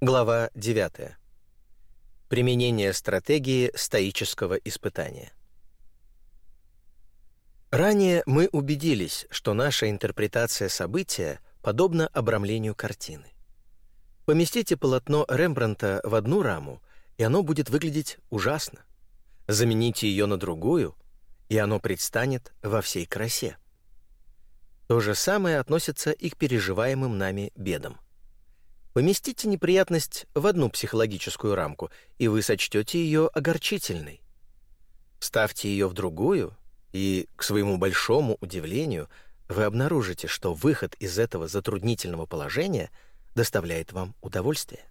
Глава 9. Применение стратегии стоического испытания. Ранее мы убедились, что наша интерпретация события подобна обрамлению картины. Поместите полотно Рембрандта в одну раму, и оно будет выглядеть ужасно. Замените ее на другую, и оно предстанет во всей красе. То же самое относится и к переживаемым нами бедам. Поместите неприятность в одну психологическую рамку, и вы сочтете ее огорчительной. Ставьте ее в другую, и, к своему большому удивлению, вы обнаружите, что выход из этого затруднительного положения доставляет вам удовольствие.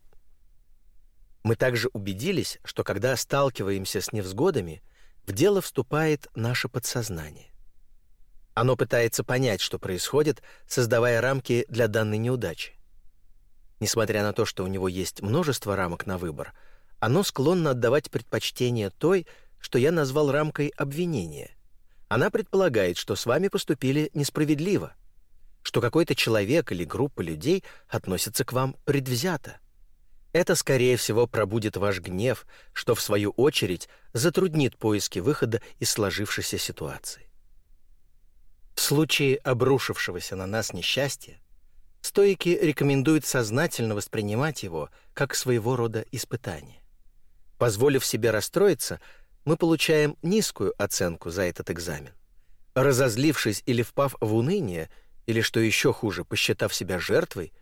Мы также убедились, что когда сталкиваемся с невзгодами, в дело вступает наше подсознание. Оно пытается понять, что происходит, создавая рамки для данной неудачи. Несмотря на то, что у него есть множество рамок на выбор, оно склонно отдавать предпочтение той, что я назвал рамкой обвинения. Она предполагает, что с вами поступили несправедливо, что какой-то человек или группа людей относятся к вам предвзято. Это, скорее всего, пробудит ваш гнев, что, в свою очередь, затруднит поиски выхода из сложившейся ситуации. В случае обрушившегося на нас несчастья Стоики рекомендуют сознательно воспринимать его как своего рода испытание. Позволив себе расстроиться, мы получаем низкую оценку за этот экзамен. Разозлившись или впав в уныние, или, что еще хуже, посчитав себя жертвой,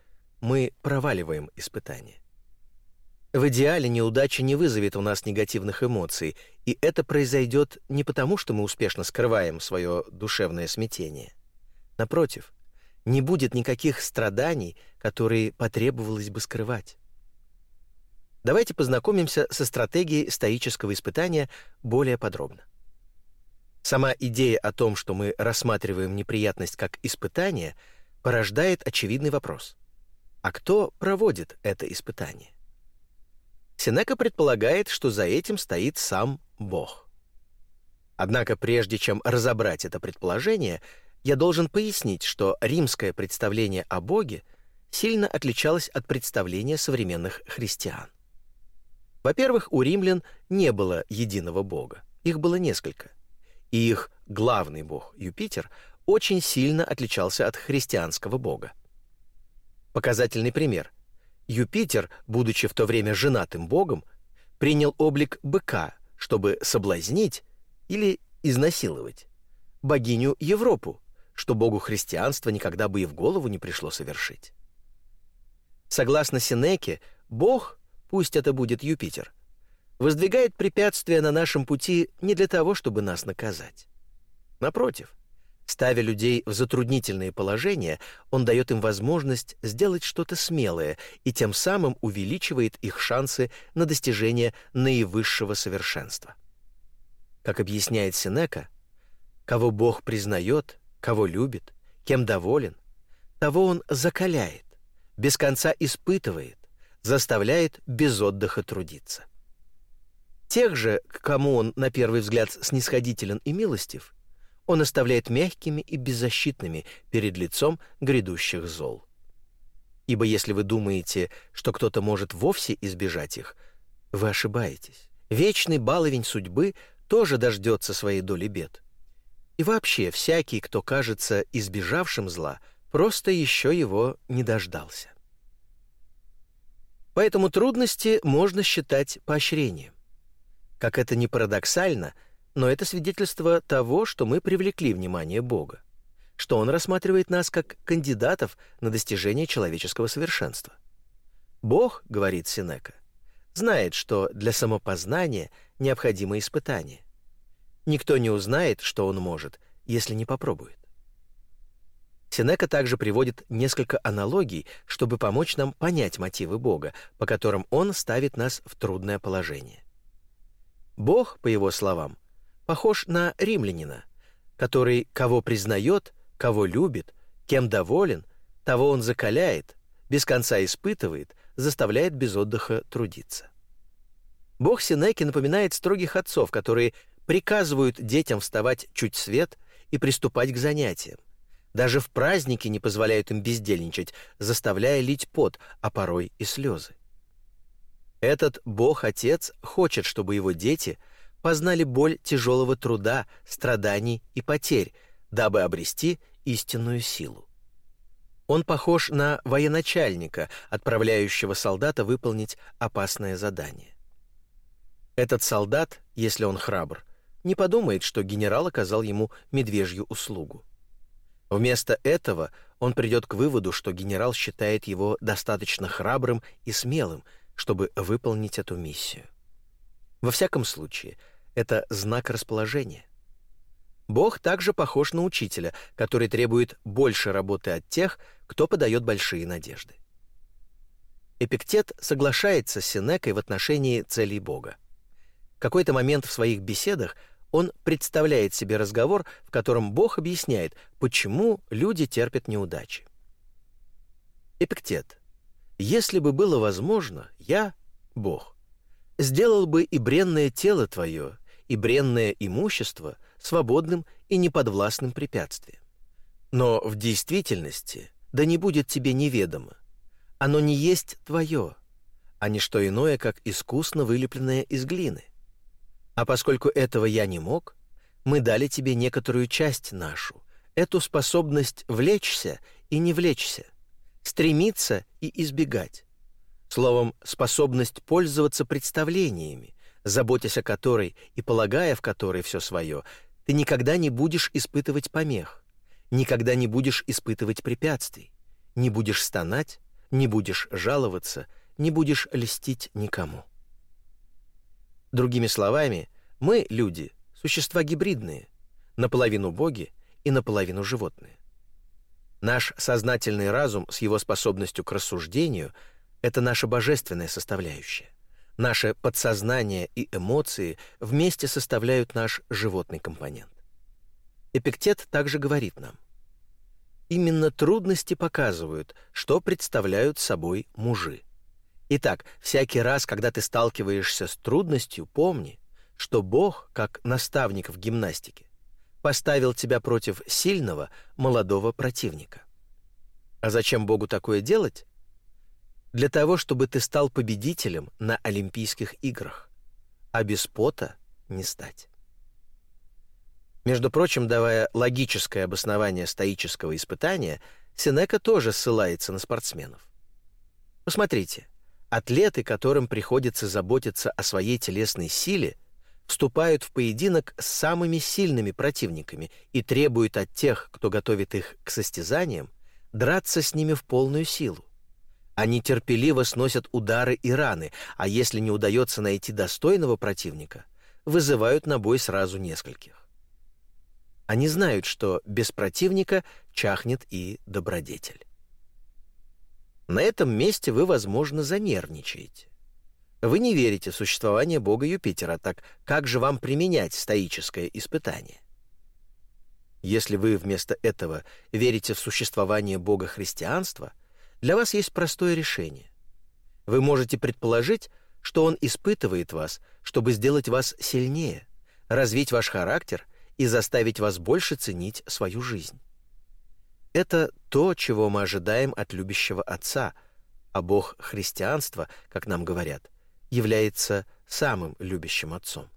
мы проваливаем испытание. В идеале неудача не вызовет у нас негативных эмоций, и это произойдет не потому, что мы успешно скрываем свое душевное смятение. Напротив, не будет никаких страданий, которые потребовалось бы скрывать. Давайте познакомимся со стратегией стоического испытания более подробно. Сама идея о том, что мы рассматриваем неприятность как испытание, порождает очевидный вопрос. А кто проводит это испытание? Сенека предполагает, что за этим стоит сам Бог. Однако прежде чем разобрать это предположение, я должен пояснить, что римское представление о Боге сильно отличалось от представления современных христиан. Во-первых, у римлян не было единого бога, их было несколько. И их главный бог, Юпитер, очень сильно отличался от христианского бога. Показательный пример. Юпитер, будучи в то время женатым богом, принял облик быка, чтобы соблазнить или изнасиловать богиню Европу, что богу христианства никогда бы и в голову не пришло совершить. Согласно Сенеке, бог, пусть это будет Юпитер, воздвигает препятствия на нашем пути не для того, чтобы нас наказать. Напротив, ставя людей в затруднительные положения, он дает им возможность сделать что-то смелое и тем самым увеличивает их шансы на достижение наивысшего совершенства. Как объясняет Сенека, кого Бог признает, кого любит, кем доволен, того он закаляет, без конца испытывает, заставляет без отдыха трудиться. Тех же, к кому он на первый взгляд снисходителен и милостив, он оставляет мягкими и беззащитными перед лицом грядущих зол. Ибо если вы думаете, что кто-то может вовсе избежать их, вы ошибаетесь. Вечный баловень судьбы тоже дождется своей доли бед. И вообще, всякий, кто кажется избежавшим зла, просто еще его не дождался. Поэтому трудности можно считать поощрением. Как это ни парадоксально, но это свидетельство того, что мы привлекли внимание Бога, что Он рассматривает нас как кандидатов на достижение человеческого совершенства. Бог, говорит Синека, знает, что для самопознания необходимо испытание. Никто не узнает, что он может, если не попробует. Сенека также приводит несколько аналогий, чтобы помочь нам понять мотивы Бога, по которым Он ставит нас в трудное положение. Бог, по его словам, похож на римлянина, который кого признает, кого любит, кем доволен, того он закаляет, без конца испытывает, заставляет без отдыха трудиться. Бог Сенеки напоминает строгих отцов, которые приказывают детям вставать чуть свет и приступать к занятиям. Даже в праздники не позволяют им бездельничать, заставляя лить пот, а порой и слезы. Этот Бог-Отец хочет, чтобы его дети познали боль тяжелого труда, страданий и потерь, дабы обрести истинную силу. Он похож на военачальника, отправляющего солдата выполнить опасное задание. Этот солдат, если он храбр, не подумает, что генерал оказал ему медвежью услугу. Вместо этого он придет к выводу, что генерал считает его достаточно храбрым и смелым, чтобы выполнить эту миссию. Во всяком случае, это знак расположения. Бог также похож на учителя, который требует больше работы от тех, кто подает большие надежды. Эпиктет соглашается с Сенекой в отношении целей Бога. В какой-то момент в своих беседах он представляет себе разговор, в котором Бог объясняет, почему люди терпят неудачи. Эпиктет. «Если бы было возможно, я, Бог, сделал бы и бренное тело твое, и бренное имущество свободным и неподвластным препятствием. Но в действительности да не будет тебе неведомо. Оно не есть твое, а не что иное, как искусно вылепленное из глины. А поскольку этого я не мог, мы дали тебе некоторую часть нашу, эту способность влечься и не влечься, стремиться и избегать. Словом, способность пользоваться представлениями, заботясь о которой и полагая в которой все свое, ты никогда не будешь испытывать помех, никогда не будешь испытывать препятствий, не будешь стонать, не будешь жаловаться, не будешь льстить никому. Другими словами, мы, люди, существа гибридные, наполовину боги и наполовину животные. Наш сознательный разум с его способностью к рассуждению — это наша божественная составляющая. Наше подсознание и эмоции вместе составляют наш животный компонент. Эпиктет также говорит нам, именно трудности показывают, что представляют собой мужи. Итак, всякий раз, когда ты сталкиваешься с трудностью, помни, что Бог, как наставник в гимнастике, поставил тебя против сильного молодого противника. А зачем Богу такое делать? для того, чтобы ты стал победителем на Олимпийских играх, а без пота не стать. Между прочим, давая логическое обоснование стоического испытания, Сенека тоже ссылается на спортсменов. Посмотрите, атлеты, которым приходится заботиться о своей телесной силе, вступают в поединок с самыми сильными противниками и требуют от тех, кто готовит их к состязаниям, драться с ними в полную силу. Они терпеливо сносят удары и раны, а если не удается найти достойного противника, вызывают на бой сразу нескольких. Они знают, что без противника чахнет и добродетель. На этом месте вы, возможно, занервничаете. Вы не верите в существование бога Юпитера, так как же вам применять стоическое испытание? Если вы вместо этого верите в существование бога христианства – для вас есть простое решение. Вы можете предположить, что он испытывает вас, чтобы сделать вас сильнее, развить ваш характер и заставить вас больше ценить свою жизнь. Это то, чего мы ожидаем от любящего Отца, а Бог христианства, как нам говорят, является самым любящим Отцом.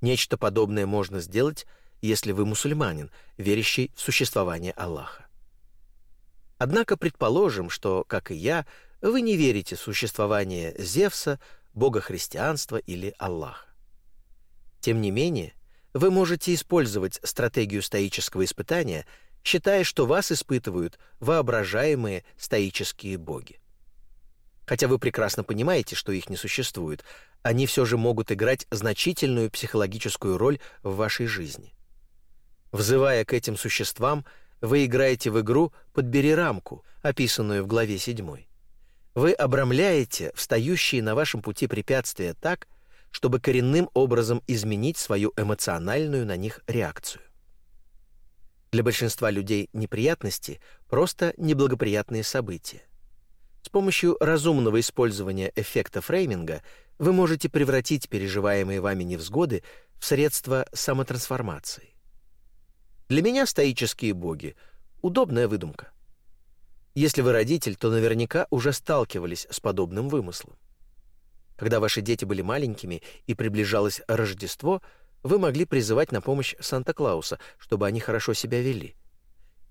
Нечто подобное можно сделать, если вы мусульманин, верящий в существование Аллаха. Однако предположим, что, как и я, вы не верите в существование Зевса, бога христианства или Аллаха. Тем не менее, вы можете использовать стратегию стоического испытания, считая, что вас испытывают воображаемые стоические боги. Хотя вы прекрасно понимаете, что их не существует, они все же могут играть значительную психологическую роль в вашей жизни. Взывая к этим существам – вы играете в игру «Подбери рамку», описанную в главе 7. Вы обрамляете встающие на вашем пути препятствия так, чтобы коренным образом изменить свою эмоциональную на них реакцию. Для большинства людей неприятности – просто неблагоприятные события. С помощью разумного использования эффекта фрейминга вы можете превратить переживаемые вами невзгоды в средства самотрансформации. Для меня стоические боги — удобная выдумка. Если вы родитель, то наверняка уже сталкивались с подобным вымыслом. Когда ваши дети были маленькими и приближалось Рождество, вы могли призывать на помощь Санта-Клауса, чтобы они хорошо себя вели.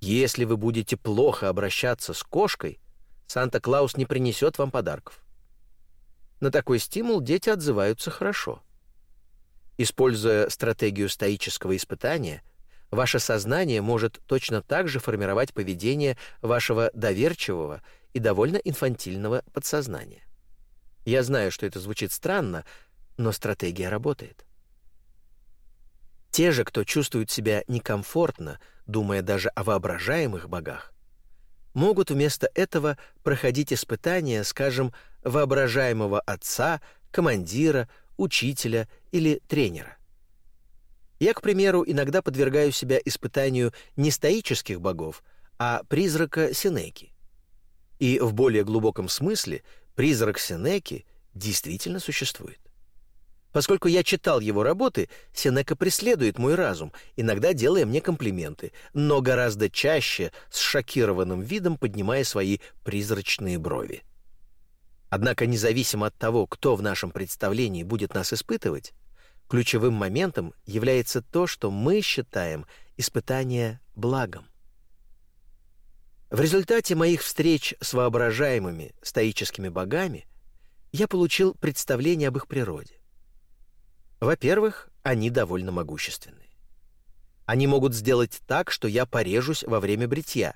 Если вы будете плохо обращаться с кошкой, Санта-Клаус не принесет вам подарков. На такой стимул дети отзываются хорошо. Используя стратегию стоического испытания, ваше сознание может точно так же формировать поведение вашего доверчивого и довольно инфантильного подсознания. Я знаю, что это звучит странно, но стратегия работает. Те же, кто чувствует себя некомфортно, думая даже о воображаемых богах, могут вместо этого проходить испытания, скажем, воображаемого отца, командира, учителя или тренера. Я, к примеру, иногда подвергаю себя испытанию не стоических богов, а призрака Синеки. И в более глубоком смысле призрак Синеки действительно существует. Поскольку я читал его работы, Сенека преследует мой разум, иногда делая мне комплименты, но гораздо чаще с шокированным видом поднимая свои призрачные брови. Однако независимо от того, кто в нашем представлении будет нас испытывать, ключевым моментом является то, что мы считаем испытание благом. В результате моих встреч с воображаемыми стоическими богами я получил представление об их природе. Во-первых, они довольно могущественные. Они могут сделать так, что я порежусь во время бритья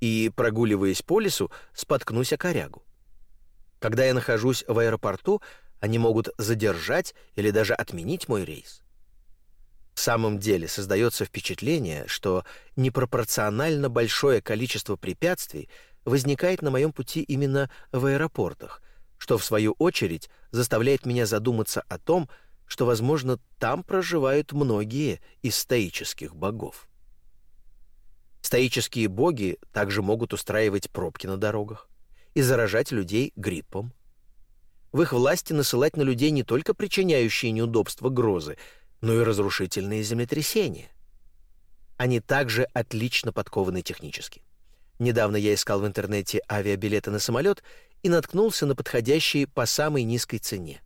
и, прогуливаясь по лесу, споткнусь о корягу. Когда я нахожусь в аэропорту, они могут задержать или даже отменить мой рейс. В самом деле создается впечатление, что непропорционально большое количество препятствий возникает на моем пути именно в аэропортах, что в свою очередь заставляет меня задуматься о том, что, возможно, там проживают многие из стоических богов. Стоические боги также могут устраивать пробки на дорогах и заражать людей гриппом. В их власти насылать на людей не только причиняющие неудобства грозы, но и разрушительные землетрясения. Они также отлично подкованы технически. Недавно я искал в интернете авиабилеты на самолет и наткнулся на подходящие по самой низкой цене.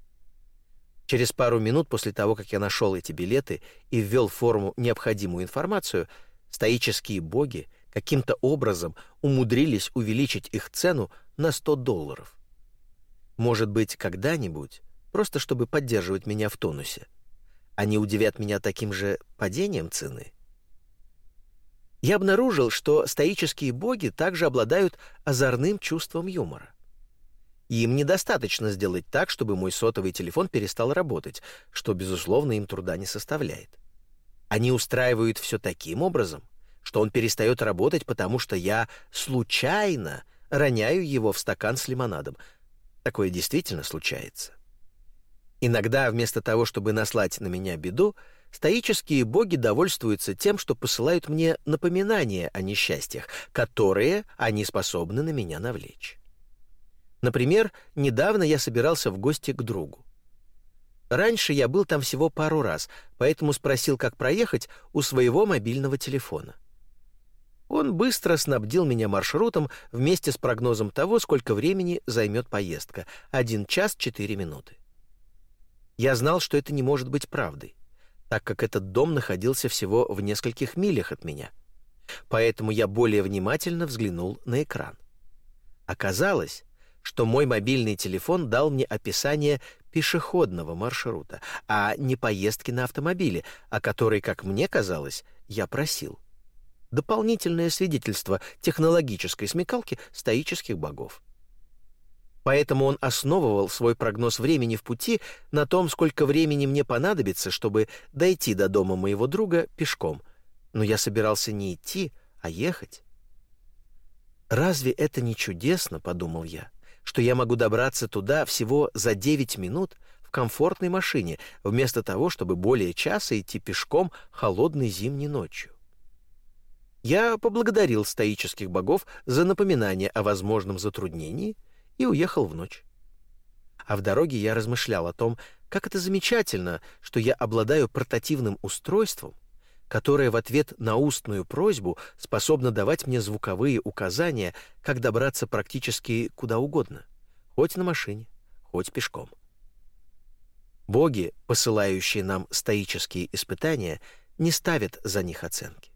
Через пару минут после того, как я нашел эти билеты и ввел в форму необходимую информацию, стоические боги каким-то образом умудрились увеличить их цену на 100 долларов. Может быть, когда-нибудь, просто чтобы поддерживать меня в тонусе, они удивят меня таким же падением цены. Я обнаружил, что стоические боги также обладают озорным чувством юмора. Им недостаточно сделать так, чтобы мой сотовый телефон перестал работать, что, безусловно, им труда не составляет. Они устраивают все таким образом, что он перестает работать, потому что я случайно роняю его в стакан с лимонадом. Такое действительно случается. Иногда вместо того, чтобы наслать на меня беду, стоические боги довольствуются тем, что посылают мне напоминания о несчастьях, которые они способны на меня навлечь. Например, недавно я собирался в гости к другу. Раньше я был там всего пару раз, поэтому спросил, как проехать у своего мобильного телефона. Он быстро снабдил меня маршрутом вместе с прогнозом того, сколько времени займет поездка — 1 час 4 минуты. Я знал, что это не может быть правдой, так как этот дом находился всего в нескольких милях от меня. Поэтому я более внимательно взглянул на экран. Оказалось, что мой мобильный телефон дал мне описание пешеходного маршрута, а не поездки на автомобиле, о которой, как мне казалось, я просил. Дополнительное свидетельство технологической смекалки стоических богов. Поэтому он основывал свой прогноз времени в пути на том, сколько времени мне понадобится, чтобы дойти до дома моего друга пешком. Но я собирался не идти, а ехать. «Разве это не чудесно?» — подумал я, «что я могу добраться туда всего за 9 минут в комфортной машине, вместо того, чтобы более часа идти пешком холодной зимней ночью». Я поблагодарил стоических богов за напоминание о возможном затруднении — и уехал в ночь. А в дороге я размышлял о том, как это замечательно, что я обладаю портативным устройством, которое в ответ на устную просьбу способно давать мне звуковые указания, как добраться практически куда угодно, хоть на машине, хоть пешком. Боги, посылающие нам стоические испытания, не ставят за них оценки.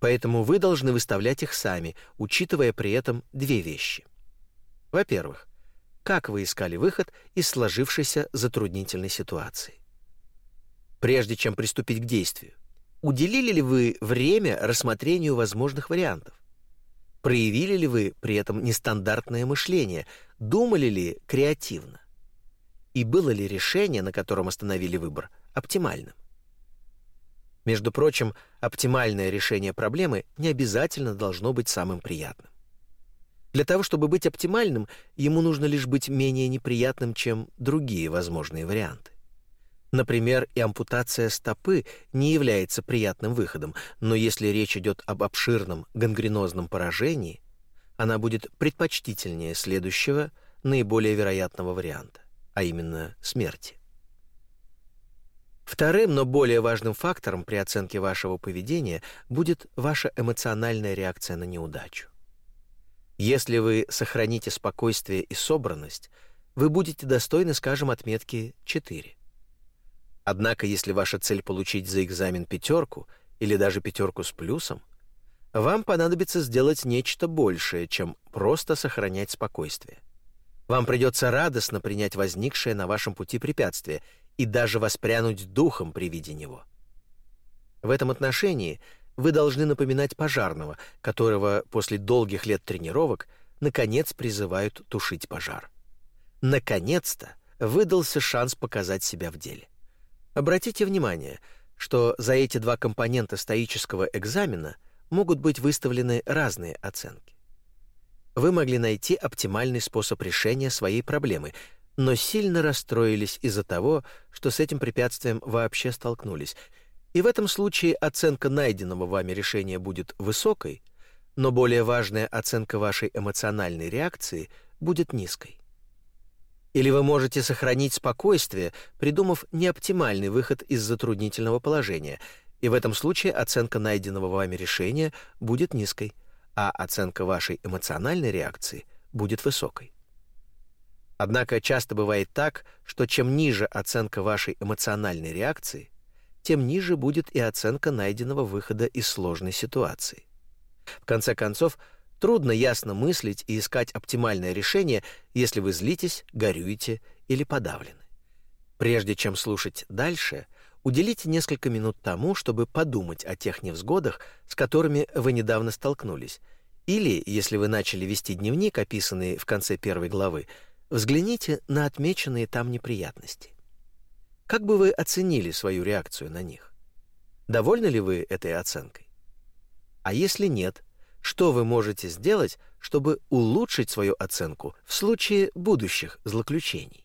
Поэтому вы должны выставлять их сами, учитывая при этом две вещи. Во-первых, как вы искали выход из сложившейся затруднительной ситуации. Прежде чем приступить к действию, уделили ли вы время рассмотрению возможных вариантов? Проявили ли вы при этом нестандартное мышление, думали ли креативно? И было ли решение, на котором остановили выбор, оптимальным? Между прочим, оптимальное решение проблемы не обязательно должно быть самым приятным. Для того, чтобы быть оптимальным, ему нужно лишь быть менее неприятным, чем другие возможные варианты. Например, и ампутация стопы не является приятным выходом, но если речь идет об обширном гангренозном поражении, она будет предпочтительнее следующего, наиболее вероятного варианта, а именно смерти. Вторым, но более важным фактором при оценке вашего поведения будет ваша эмоциональная реакция на неудачу. Если вы сохраните спокойствие и собранность, вы будете достойны, скажем, отметки 4. Однако, если ваша цель получить за экзамен пятерку или даже пятерку с плюсом, вам понадобится сделать нечто большее, чем просто сохранять спокойствие. Вам придется радостно принять возникшее на вашем пути препятствие и даже воспрянуть духом при виде него. В этом отношении вы должны напоминать пожарного, которого после долгих лет тренировок наконец призывают тушить пожар. Наконец-то выдался шанс показать себя в деле. Обратите внимание, что за эти два компонента стоического экзамена могут быть выставлены разные оценки. Вы могли найти оптимальный способ решения своей проблемы, но сильно расстроились из-за того, что с этим препятствием вообще столкнулись. И в этом случае оценка найденного вами решения будет высокой, но более важная оценка вашей эмоциональной реакции будет низкой. Или вы можете сохранить спокойствие, придумав неоптимальный выход из затруднительного положения, и в этом случае оценка найденного вами решения будет низкой, а оценка вашей эмоциональной реакции будет высокой. Однако часто бывает так, что чем ниже оценка вашей эмоциональной реакции, тем ниже будет и оценка найденного выхода из сложной ситуации. В конце концов, трудно ясно мыслить и искать оптимальное решение, если вы злитесь, горюете или подавлены. Прежде чем слушать дальше, уделите несколько минут тому, чтобы подумать о тех невзгодах, с которыми вы недавно столкнулись, или, если вы начали вести дневник, описанный в конце первой главы, Взгляните на отмеченные там неприятности. Как бы вы оценили свою реакцию на них? Довольны ли вы этой оценкой? А если нет, что вы можете сделать, чтобы улучшить свою оценку в случае будущих злоключений?